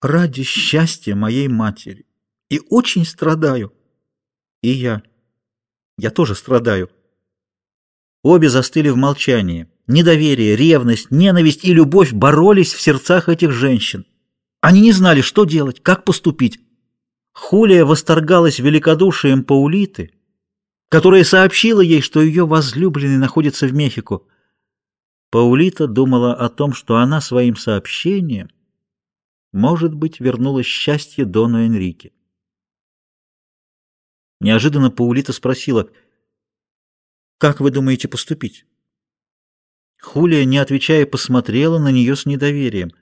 ради счастья моей матери. И очень страдаю. И я. Я тоже страдаю. Обе застыли в молчании. Недоверие, ревность, ненависть и любовь боролись в сердцах этих женщин. Они не знали, что делать, как поступить. Хулия восторгалась великодушием Паулиты, которая сообщила ей, что ее возлюбленный находится в Мехико. Паулита думала о том, что она своим сообщением, может быть, вернула счастье Дону Энрике. Неожиданно Паулита спросила, «Как вы думаете поступить?» Хулия, не отвечая, посмотрела на нее с недоверием.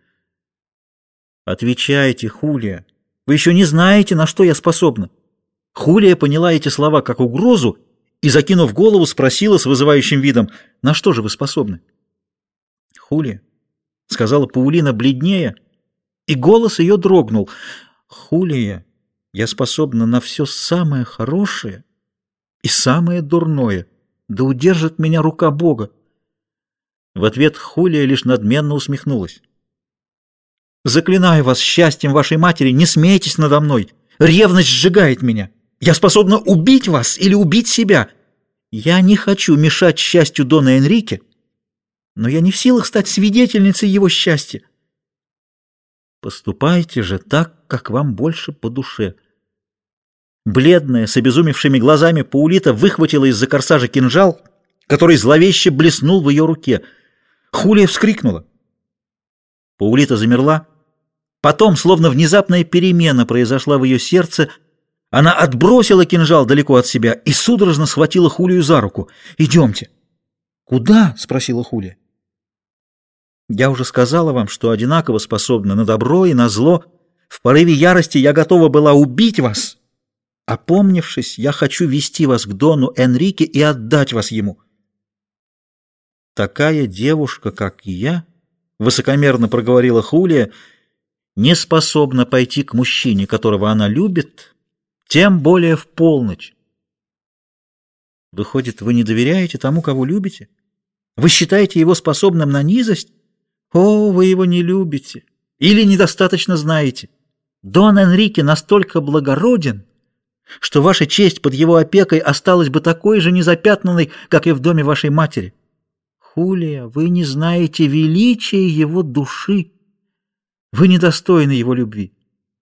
«Отвечайте, Хулия. Вы еще не знаете, на что я способна». Хулия поняла эти слова как угрозу и, закинув голову, спросила с вызывающим видом, «На что же вы способны?» «Хулия», — сказала Паулина бледнее, и голос ее дрогнул. «Хулия, я способна на все самое хорошее и самое дурное, да удержит меня рука Бога». В ответ Хулия лишь надменно усмехнулась. «Заклинаю вас счастьем вашей матери, не смейтесь надо мной. Ревность сжигает меня. Я способна убить вас или убить себя. Я не хочу мешать счастью Дона Энрике, но я не в силах стать свидетельницей его счастья. Поступайте же так, как вам больше по душе». Бледная, с обезумевшими глазами, Паулита выхватила из-за корсажа кинжал, который зловеще блеснул в ее руке — Хулия вскрикнула. Паулита замерла. Потом, словно внезапная перемена произошла в ее сердце, она отбросила кинжал далеко от себя и судорожно схватила Хулию за руку. «Идемте». «Куда?» — спросила Хулия. «Я уже сказала вам, что одинаково способна на добро и на зло. В порыве ярости я готова была убить вас. Опомнившись, я хочу вести вас к Дону Энрике и отдать вас ему». Такая девушка, как я, высокомерно проговорила Хулия, не способна пойти к мужчине, которого она любит, тем более в полночь. Выходит, вы не доверяете тому, кого любите? Вы считаете его способным на низость? О, вы его не любите или недостаточно знаете. Дон Энрике настолько благороден, что ваша честь под его опекой осталась бы такой же незапятнанной, как и в доме вашей матери. Хулия, вы не знаете величия его души. Вы недостойны его любви.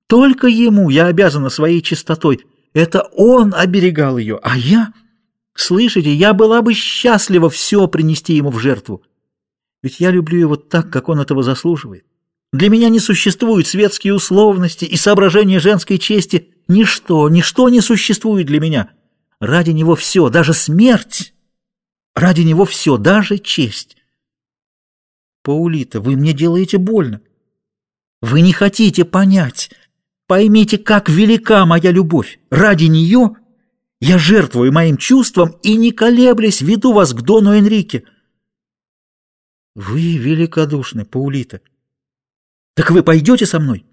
Только ему я обязана своей чистотой. Это он оберегал ее, а я... Слышите, я была бы счастлива все принести ему в жертву. Ведь я люблю его так, как он этого заслуживает. Для меня не существуют светские условности и соображения женской чести. Ничто, ничто не существует для меня. Ради него все, даже смерть Ради него все, даже честь. Паулита, вы мне делаете больно. Вы не хотите понять. Поймите, как велика моя любовь. Ради нее я жертвую моим чувством и, не колеблясь, веду вас к Дону Энрике. Вы великодушны, Паулита. Так вы пойдете со мной?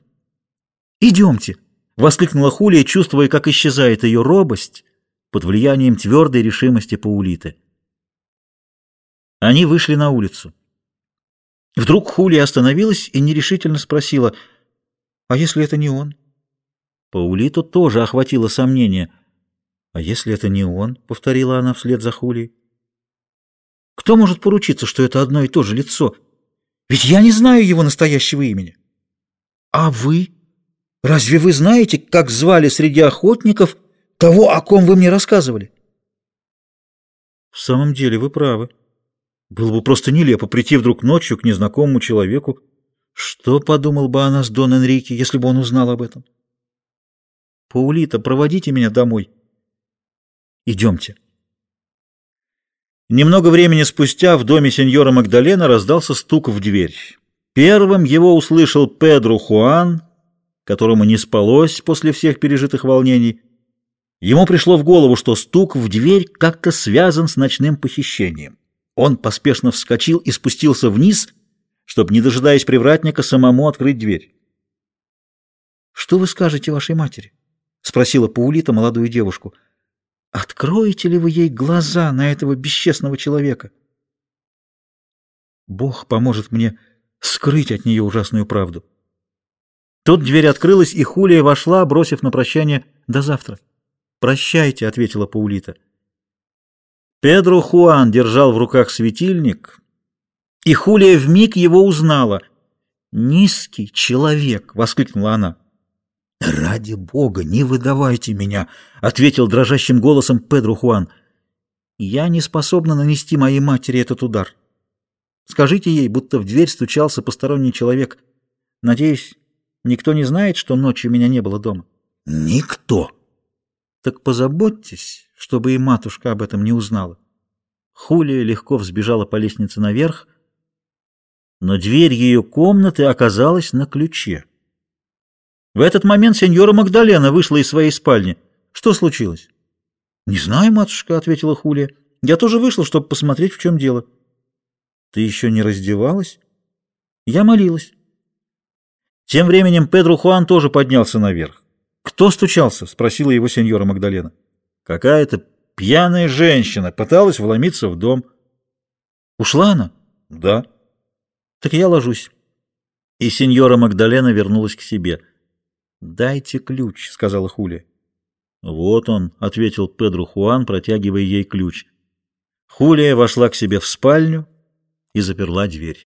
Идемте, — воскликнула Хулия, чувствуя, как исчезает ее робость под влиянием твердой решимости Паулиты. Они вышли на улицу. Вдруг Хулия остановилась и нерешительно спросила, «А если это не он?» Паулиту тоже охватило сомнение. «А если это не он?» — повторила она вслед за Хулией. «Кто может поручиться, что это одно и то же лицо? Ведь я не знаю его настоящего имени». «А вы? Разве вы знаете, как звали среди охотников того, о ком вы мне рассказывали?» «В самом деле вы правы», было бы просто нелепо прийти вдруг ночью к незнакомому человеку. Что подумал бы о нас Дон Энрике, если бы он узнал об этом? Паулита, проводите меня домой. Идемте. Немного времени спустя в доме сеньора Магдалена раздался стук в дверь. Первым его услышал Педро Хуан, которому не спалось после всех пережитых волнений. Ему пришло в голову, что стук в дверь как-то связан с ночным похищением. Он поспешно вскочил и спустился вниз, чтобы, не дожидаясь привратника, самому открыть дверь. «Что вы скажете вашей матери?» — спросила Паулита молодую девушку. «Откроете ли вы ей глаза на этого бесчестного человека?» «Бог поможет мне скрыть от нее ужасную правду». Тут дверь открылась, и Хулия вошла, бросив на прощание «До завтра». «Прощайте», — ответила Паулита. Педро Хуан держал в руках светильник, и Хулия вмиг его узнала. «Низкий человек!» — воскликнула она. «Ради бога, не выдавайте меня!» — ответил дрожащим голосом Педро Хуан. «Я не способна нанести моей матери этот удар. Скажите ей, будто в дверь стучался посторонний человек. Надеюсь, никто не знает, что ночью меня не было дома?» «Никто!» «Так позаботьтесь, чтобы и матушка об этом не узнала». Хулия легко взбежала по лестнице наверх, но дверь ее комнаты оказалась на ключе. В этот момент сеньора Магдалена вышла из своей спальни. Что случилось? — Не знаю, матушка, — ответила Хулия. — Я тоже вышла, чтобы посмотреть, в чем дело. — Ты еще не раздевалась? — Я молилась. Тем временем Педро Хуан тоже поднялся наверх. — Кто стучался? — спросила его сеньора Магдалена. — Какая-то пьяная женщина пыталась вломиться в дом. — Ушла она? — Да. — Так я ложусь. И сеньора Магдалена вернулась к себе. — «Дайте ключ», — сказала Хули. «Вот он», — ответил Педро Хуан, протягивая ей ключ. Хулия вошла к себе в спальню и заперла дверь.